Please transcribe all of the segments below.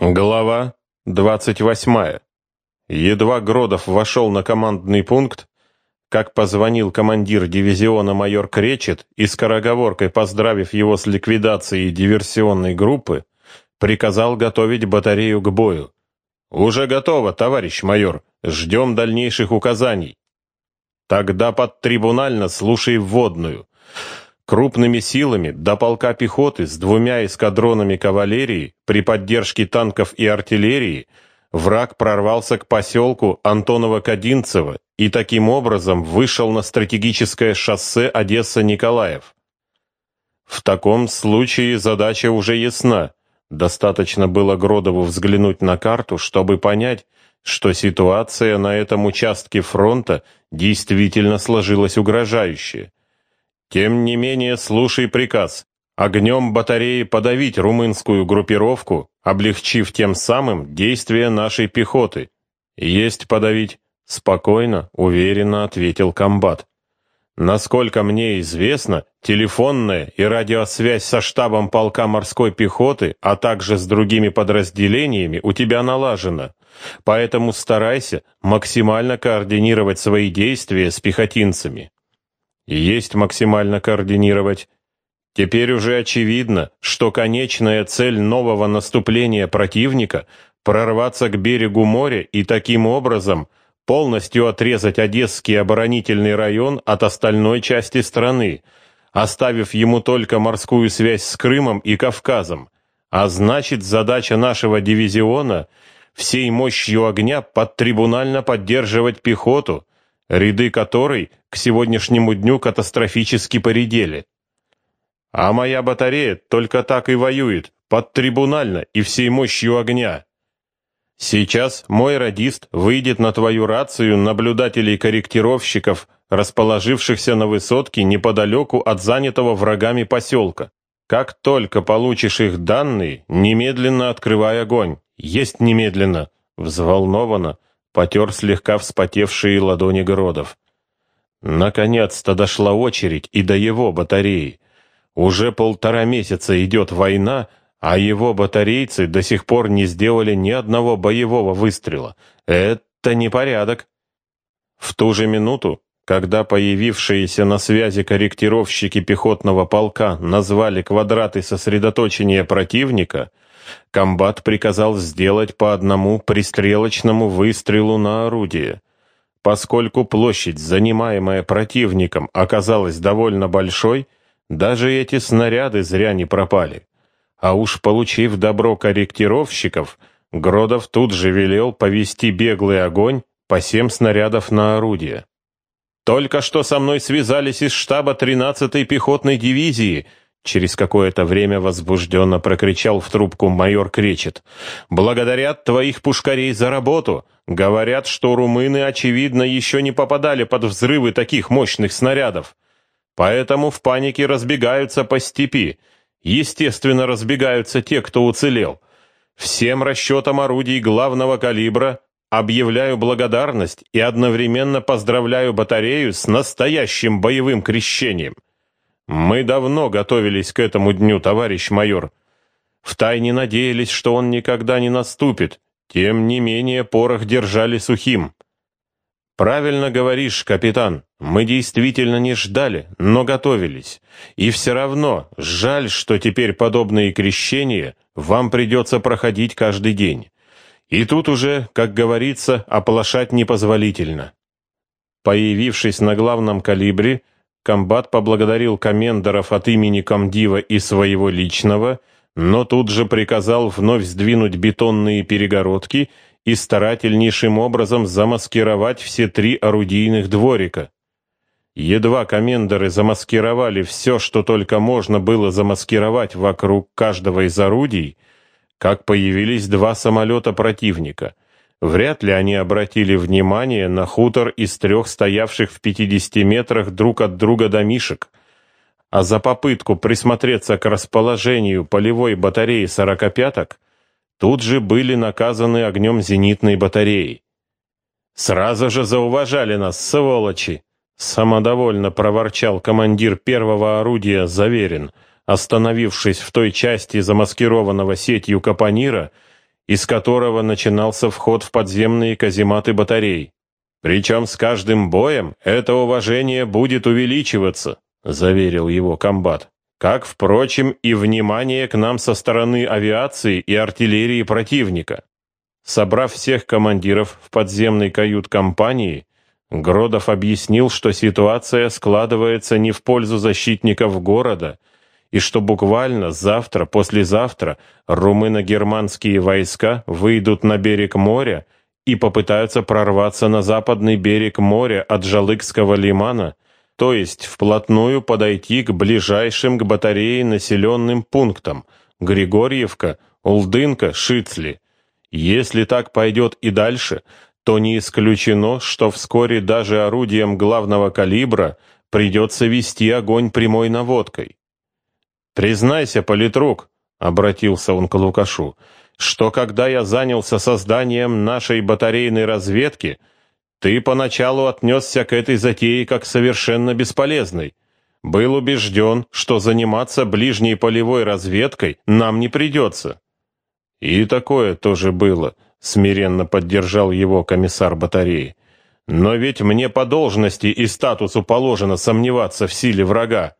Глава 28. Едва Гродов вошел на командный пункт, как позвонил командир дивизиона майор Кречет и скороговоркой, поздравив его с ликвидацией диверсионной группы, приказал готовить батарею к бою. «Уже готово, товарищ майор. Ждем дальнейших указаний». «Тогда под трибунально слушай вводную». Крупными силами до полка пехоты с двумя эскадронами кавалерии при поддержке танков и артиллерии враг прорвался к поселку Антоново-Кадинцево и таким образом вышел на стратегическое шоссе Одесса-Николаев. В таком случае задача уже ясна. Достаточно было Гродову взглянуть на карту, чтобы понять, что ситуация на этом участке фронта действительно сложилась угрожающая. Тем не менее, слушай приказ. Огнем батареи подавить румынскую группировку, облегчив тем самым действия нашей пехоты. Есть подавить. Спокойно, уверенно ответил комбат. Насколько мне известно, телефонная и радиосвязь со штабом полка морской пехоты, а также с другими подразделениями у тебя налажена. Поэтому старайся максимально координировать свои действия с пехотинцами и есть максимально координировать. Теперь уже очевидно, что конечная цель нового наступления противника – прорваться к берегу моря и таким образом полностью отрезать Одесский оборонительный район от остальной части страны, оставив ему только морскую связь с Крымом и Кавказом. А значит, задача нашего дивизиона – всей мощью огня подтрибунально поддерживать пехоту, ряды которой к сегодняшнему дню катастрофически поредели. А моя батарея только так и воюет, подтрибунально и всей мощью огня. Сейчас мой радист выйдет на твою рацию наблюдателей-корректировщиков, расположившихся на высотке неподалеку от занятого врагами поселка. Как только получишь их данные, немедленно открывай огонь. Есть немедленно. Взволнованно, потер слегка вспотевшие ладони Городов. Наконец-то дошла очередь и до его батареи. Уже полтора месяца идет война, а его батарейцы до сих пор не сделали ни одного боевого выстрела. Это непорядок. В ту же минуту, когда появившиеся на связи корректировщики пехотного полка назвали квадраты сосредоточения противника — комбат приказал сделать по одному пристрелочному выстрелу на орудие. Поскольку площадь, занимаемая противником, оказалась довольно большой, даже эти снаряды зря не пропали. А уж получив добро корректировщиков, Гродов тут же велел повести беглый огонь по семь снарядов на орудие. «Только что со мной связались из штаба 13-й пехотной дивизии», Через какое-то время возбужденно прокричал в трубку майор Кречет. «Благодарят твоих пушкарей за работу. Говорят, что румыны, очевидно, еще не попадали под взрывы таких мощных снарядов. Поэтому в панике разбегаются по степи. Естественно, разбегаются те, кто уцелел. Всем расчетам орудий главного калибра объявляю благодарность и одновременно поздравляю батарею с настоящим боевым крещением». Мы давно готовились к этому дню, товарищ майор. Втайне надеялись, что он никогда не наступит. Тем не менее, порох держали сухим. Правильно говоришь, капитан. Мы действительно не ждали, но готовились. И все равно жаль, что теперь подобные крещения вам придется проходить каждый день. И тут уже, как говорится, оплошать непозволительно. Появившись на главном калибре, Комбат поблагодарил комендоров от имени комдива и своего личного, но тут же приказал вновь сдвинуть бетонные перегородки и старательнейшим образом замаскировать все три орудийных дворика. Едва комендоры замаскировали все, что только можно было замаскировать вокруг каждого из орудий, как появились два самолета противника — Вряд ли они обратили внимание на хутор из трех стоявших в 50 метрах друг от друга домишек, а за попытку присмотреться к расположению полевой батареи сорокопяток тут же были наказаны огнем зенитной батареи. «Сразу же зауважали нас, сволочи!» Самодовольно проворчал командир первого орудия Заверин, остановившись в той части замаскированного сетью капонира, из которого начинался вход в подземные казематы батарей. Причем с каждым боем это уважение будет увеличиваться, заверил его комбат. Как, впрочем, и внимание к нам со стороны авиации и артиллерии противника. Собрав всех командиров в подземной кают-компании, Гродов объяснил, что ситуация складывается не в пользу защитников города, и что буквально завтра, послезавтра румыно-германские войска выйдут на берег моря и попытаются прорваться на западный берег моря от Жалыкского лимана, то есть вплотную подойти к ближайшим к батарее населенным пунктам Григорьевка, Улдынка, Шицли. Если так пойдет и дальше, то не исключено, что вскоре даже орудием главного калибра придется вести огонь прямой наводкой. «Признайся, политрук», — обратился он к Лукашу, «что когда я занялся созданием нашей батарейной разведки, ты поначалу отнесся к этой затее как совершенно бесполезной. Был убежден, что заниматься ближней полевой разведкой нам не придется». «И такое тоже было», — смиренно поддержал его комиссар батареи. «Но ведь мне по должности и статусу положено сомневаться в силе врага.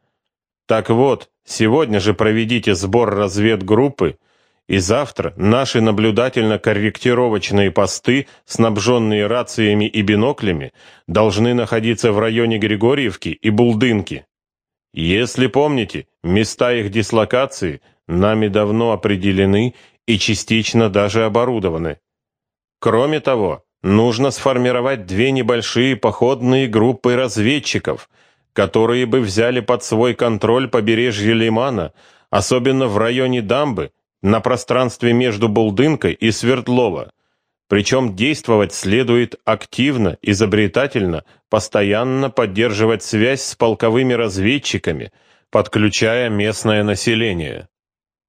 Так вот, сегодня же проведите сбор разведгруппы, и завтра наши наблюдательно-корректировочные посты, снабженные рациями и биноклями, должны находиться в районе Григорьевки и Булдынки. Если помните, места их дислокации нами давно определены и частично даже оборудованы. Кроме того, нужно сформировать две небольшие походные группы разведчиков – которые бы взяли под свой контроль побережье Лимана, особенно в районе дамбы, на пространстве между Булдынкой и Свердлова. Причем действовать следует активно, изобретательно, постоянно поддерживать связь с полковыми разведчиками, подключая местное население.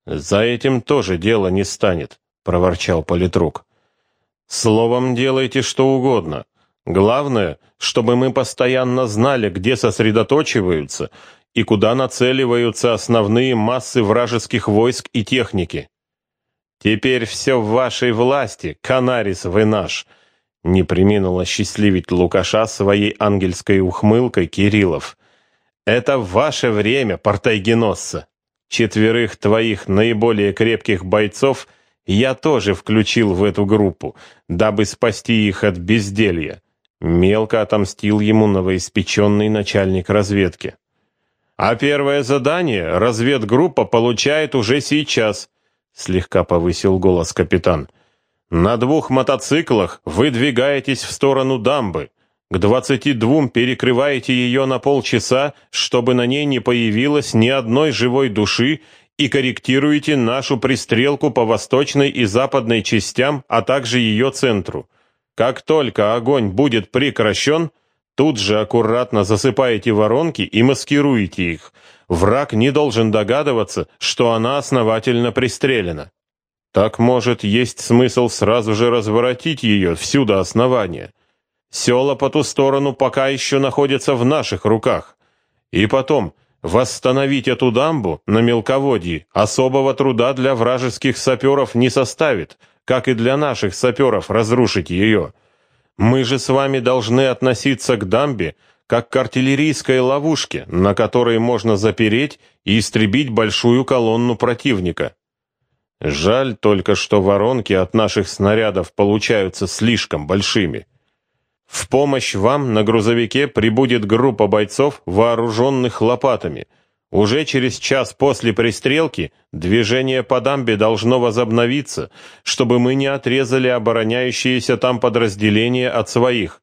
«За этим тоже дело не станет», — проворчал политрук. «Словом, делайте что угодно, Главное, чтобы мы постоянно знали, где сосредоточиваются и куда нацеливаются основные массы вражеских войск и техники. Теперь все в вашей власти, Канарис вы наш, не преминул осчастливить Лукаша своей ангельской ухмылкой Кириллов. Это ваше время, портайгеносца. Четверых твоих наиболее крепких бойцов я тоже включил в эту группу, дабы спасти их от безделья. Мелко отомстил ему новоиспеченный начальник разведки. «А первое задание разведгруппа получает уже сейчас», слегка повысил голос капитан. «На двух мотоциклах вы двигаетесь в сторону дамбы. К двадцати двум перекрываете ее на полчаса, чтобы на ней не появилось ни одной живой души, и корректируете нашу пристрелку по восточной и западной частям, а также ее центру. Как только огонь будет прекращен, тут же аккуратно засыпаете воронки и маскируете их. Враг не должен догадываться, что она основательно пристрелена. Так, может, есть смысл сразу же разворотить ее всю до основания. Села по ту сторону пока еще находятся в наших руках. И потом, восстановить эту дамбу на мелководье особого труда для вражеских саперов не составит – как и для наших саперов разрушить ее. Мы же с вами должны относиться к дамбе как к артиллерийской ловушке, на которой можно запереть и истребить большую колонну противника. Жаль только, что воронки от наших снарядов получаются слишком большими. В помощь вам на грузовике прибудет группа бойцов, вооруженных лопатами – уже через час после пристрелки движение по дамбе должно возобновиться, чтобы мы не отрезали обороняющиеся там подразделения от своих.